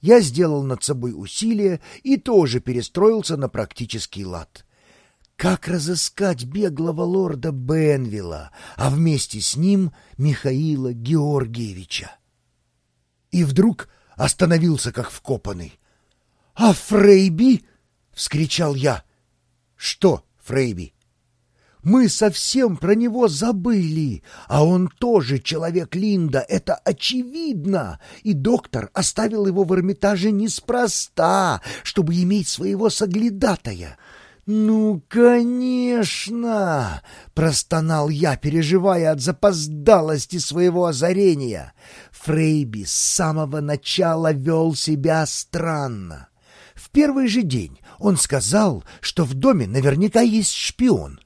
Я сделал над собой усилие и тоже перестроился на практический лад. Как разыскать беглого лорда Бенвилла, а вместе с ним Михаила Георгиевича? И вдруг остановился, как вкопанный. «А Фрейби?» — вскричал я. «Что Фрейби?» Мы совсем про него забыли, а он тоже человек Линда, это очевидно. И доктор оставил его в Эрмитаже неспроста, чтобы иметь своего соглядатая. «Ну, конечно!» — простонал я, переживая от запоздалости своего озарения. Фрейби с самого начала вел себя странно. В первый же день он сказал, что в доме наверняка есть шпион.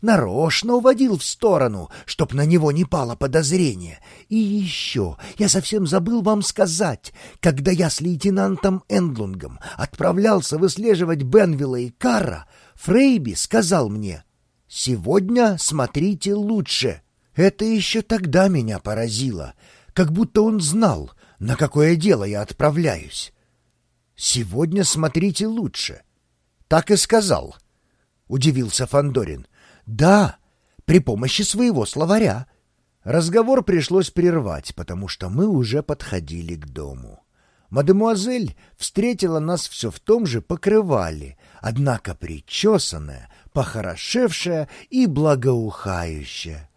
Нарочно уводил в сторону, чтоб на него не пало подозрение. И еще, я совсем забыл вам сказать, когда я с лейтенантом Эндлунгом отправлялся выслеживать Бенвилла и Карра, Фрейби сказал мне, «Сегодня смотрите лучше». Это еще тогда меня поразило, как будто он знал, на какое дело я отправляюсь. «Сегодня смотрите лучше». Так и сказал, — удивился Фандорин. «Да, при помощи своего словаря». Разговор пришлось прервать, потому что мы уже подходили к дому. Мадемуазель встретила нас все в том же покрывале, однако причесанная, похорошевшая и благоухающая.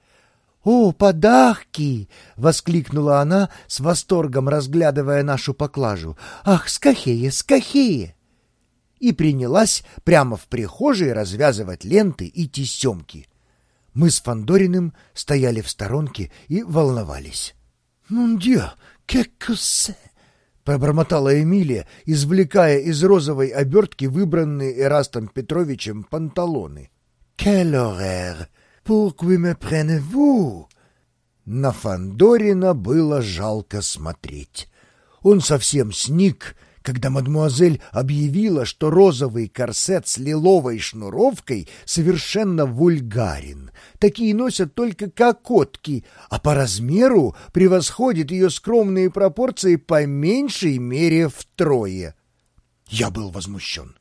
«О, подахки!» — воскликнула она с восторгом, разглядывая нашу поклажу. «Ах, скахея, скахея!» И принялась прямо в прихожей развязывать ленты и тесемки. Мы с Фандориным стояли в сторонке и волновались. «Ну, дьё, кекусе!» — пробормотала Эмилия, извлекая из розовой обертки выбранные Эрастом Петровичем панталоны. «Quel horreur! Pourquoi me prenez-vous?» На Фандорина было жалко смотреть. Он совсем сник — когда мадмуазель объявила, что розовый корсет с лиловой шнуровкой совершенно вульгарен. Такие носят только кокотки, а по размеру превосходит ее скромные пропорции по меньшей мере втрое. Я был возмущен.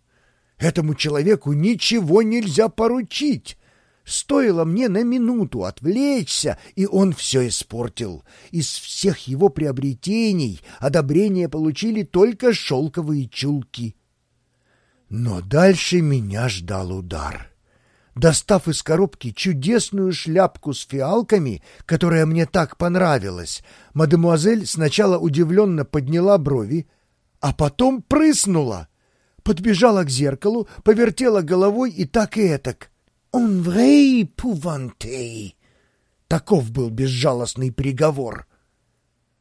Этому человеку ничего нельзя поручить. Стоило мне на минуту отвлечься, и он все испортил. Из всех его приобретений одобрение получили только шелковые чулки. Но дальше меня ждал удар. Достав из коробки чудесную шляпку с фиалками, которая мне так понравилась, мадемуазель сначала удивленно подняла брови, а потом прыснула. Подбежала к зеркалу, повертела головой и так и этак. «Он vrai пувантей!» Таков был безжалостный приговор.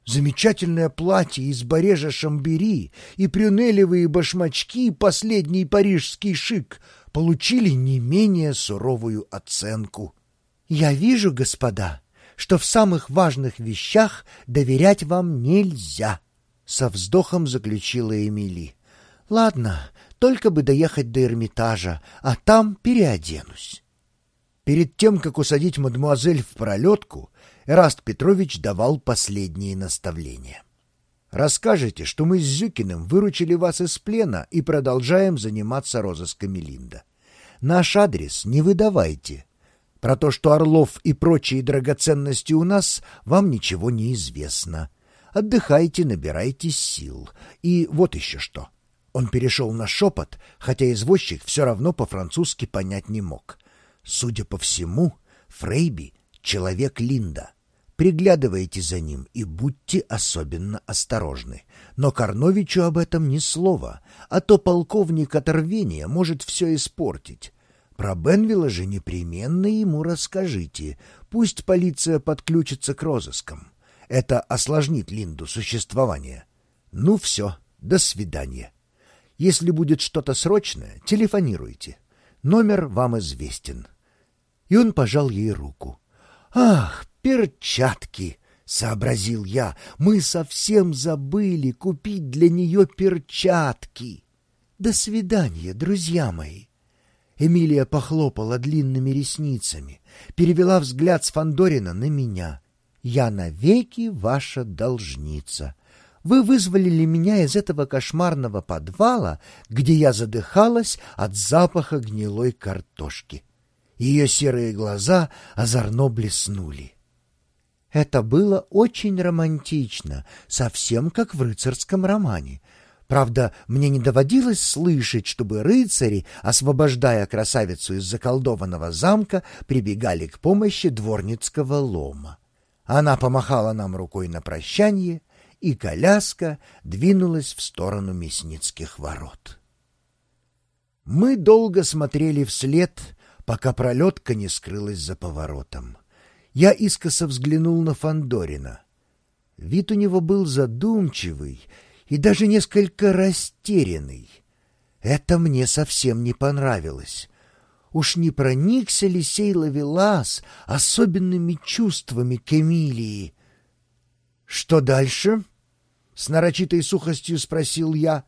Замечательное платье из барежа Шамбери и прюнелевые башмачки, последний парижский шик, получили не менее суровую оценку. «Я вижу, господа, что в самых важных вещах доверять вам нельзя», — со вздохом заключила Эмили. «Ладно, только бы доехать до Эрмитажа, а там переоденусь». Перед тем, как усадить мадемуазель в пролетку, Эраст Петрович давал последние наставления. «Расскажите, что мы с Зюкиным выручили вас из плена и продолжаем заниматься розысками Линда. Наш адрес не выдавайте. Про то, что Орлов и прочие драгоценности у нас, вам ничего не известно. Отдыхайте, набирайте сил. И вот еще что». Он перешел на шепот, хотя извозчик все равно по-французски понять не мог. Судя по всему, Фрейби — человек Линда. Приглядывайте за ним и будьте особенно осторожны. Но Карновичу об этом ни слова, а то полковник оторвения может все испортить. Про Бенвилла же непременно ему расскажите. Пусть полиция подключится к розыскам. Это осложнит Линду существование. Ну все, до свидания. Если будет что-то срочное, телефонируйте. Номер вам известен. И он пожал ей руку. Ах, перчатки! — сообразил я. Мы совсем забыли купить для нее перчатки. До свидания, друзья мои. Эмилия похлопала длинными ресницами, перевела взгляд с Фандорина на меня. «Я навеки ваша должница. Вы вызволили меня из этого кошмарного подвала, где я задыхалась от запаха гнилой картошки. Ее серые глаза озорно блеснули. Это было очень романтично, совсем как в рыцарском романе. Правда, мне не доводилось слышать, чтобы рыцари, освобождая красавицу из заколдованного замка, прибегали к помощи дворницкого лома. Она помахала нам рукой на прощание, и коляска двинулась в сторону Мясницких ворот. Мы долго смотрели вслед, пока пролетка не скрылась за поворотом. Я искоса взглянул на Фандорина. Вид у него был задумчивый и даже несколько растерянный. Это мне совсем не понравилось. Уж не проникся ли сей ловелас особенными чувствами к Эмилии? — Что дальше? — с нарочитой сухостью спросил я.